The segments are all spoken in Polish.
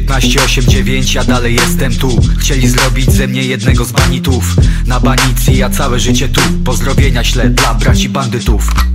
1989, ja dalej jestem tu. Chcieli zrobić ze mnie jednego z banitów. Na banicji, ja całe życie tu. Pozdrowienia śled dla braci bandytów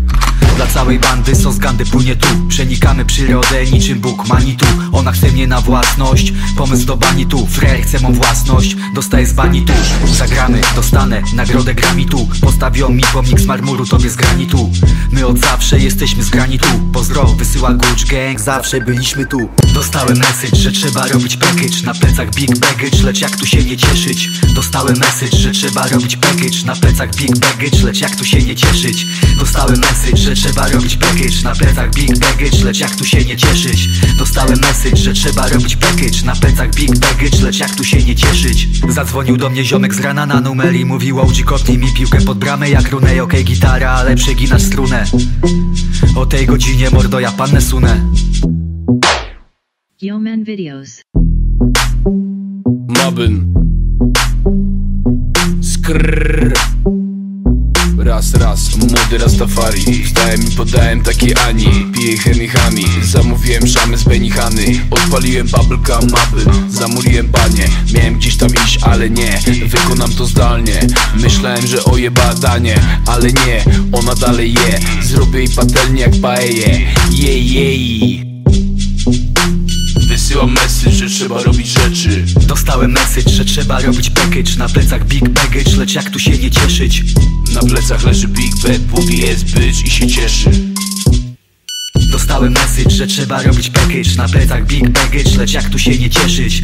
dla całej bandy. Sos gandy płynie tu. Przenikamy przyrodę niczym Bóg manitu Ona chce mnie na własność. Pomysł do banitu Frer chce mą własność. Dostaję z banitu Zagramy, dostanę nagrodę gramitu Postawią mi pomnik z marmuru Tobie z granitu. My od zawsze jesteśmy z granitu. Pozdro wysyła Gucci Gang Zawsze byliśmy tu. Dostałem message, że trzeba robić package. Na plecach big baggage Lecz jak tu się nie cieszyć. Dostałem message, że trzeba robić package. Na plecach big baggage Lecz jak tu się nie cieszyć. Dostałem message, że trzeba robić package. Na plecach big baggage, lecz jak tu się nie cieszyć. Dostałem message, że trzeba robić package. Na plecach big baggage, lecz jak tu się nie cieszyć. Zadzwonił do mnie ziomek z rana na numer i mówił kopnij mi piłkę pod bramę jak runej Okej okay, gitara, ale przeginasz strunę. O tej godzinie mordo ja pannę sunę. Yo Man Videos. Mabyn Skrrr Raz, raz, młody Rastafari. Wstałem i podałem takie Ani. Piję chemichami Zamówiłem szamy z Benihany. Odpaliłem bubblegum mapy. Zamuliłem panie Miałem gdzieś tam iść, ale nie. Wykonam to zdalnie. Myślałem, że oje badanie Ale nie, ona dalej je. Zrobię jej patelnię jak paeje. Jej, jej. Wysyłam message, że trzeba robić rzeczy. Dostałem message, że trzeba robić package. Na plecach big baggage, lecz jak tu się nie cieszyć Na plecach leży Big Bad, Booty jest bitch i się cieszy. Dostałem message, że trzeba robić package. Na plecach big baggage, lecz jak tu się nie cieszyć